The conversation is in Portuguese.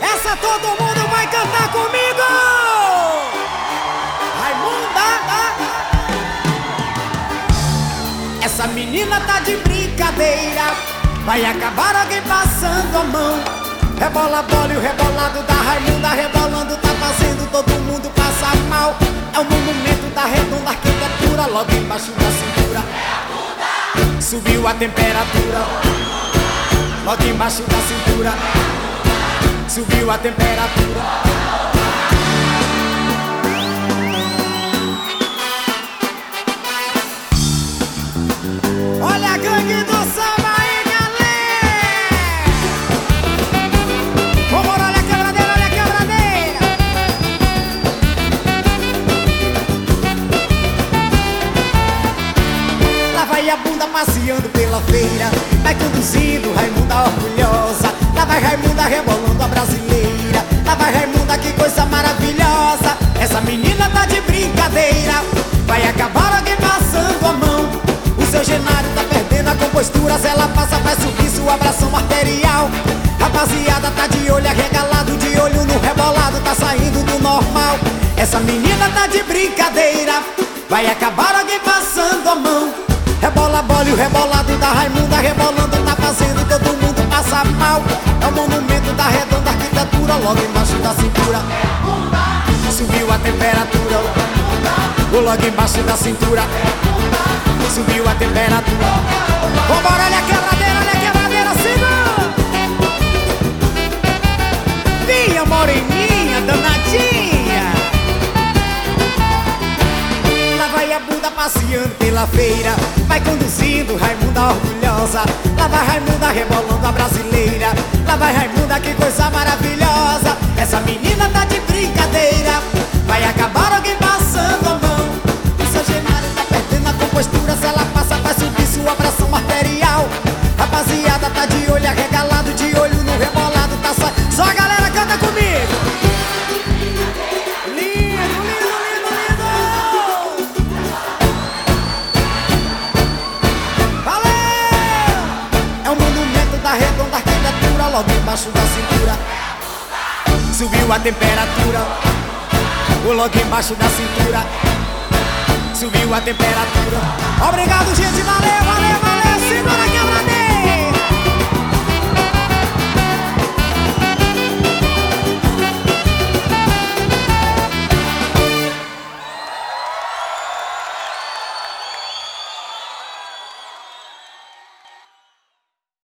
Essa todo mundo vai cantar comigo! Raimunda! Essa menina tá de brincadeira. Vai acabar alguém passando a mão. Rebola, bola e o rebolado da Raimunda rebolando tá fazendo todo mundo passar mal. É o monumento da redonda arquitetura logo embaixo da cintura. Subiu a temperatura. Logo embaixo da cintura. Subiu a temperatura. A bunda passeando pela feira. Vai conduzindo Raimunda orgulhosa. Lá vai Raimunda rebolando a brasileira. Lá vai Raimunda, que coisa maravilhosa. Essa menina tá de brincadeira. Vai acabar alguém passando a mão. O seu genário tá perdendo a compostura. Se ela passa vai subir sua abração arterial. Rapaziada tá de olho arregalado De olho no rebolado, tá saindo do normal. Essa menina tá de brincadeira. Vai acabar alguém passando a mão Rebola, bola o rebolado da Raimunda Rebolando tá fazendo todo mundo passar mal. É o monumento da redonda arquitetura Logo embaixo da cintura. Subiu a temperatura. Logo embaixo da cintura. Subiu a temperatura. Vambora, olha a passeando pela feira. Vai conduzindo Raimunda orgulhosa. Lá vai Raimunda rebolando a brasileira. Lá vai Raimunda, que coisa maravilhosa Logo embaixo da cintura. Subiu a temperatura. O logo embaixo da cintura. Subiu a temperatura. Obrigado, gente, valeu, valeu, valeu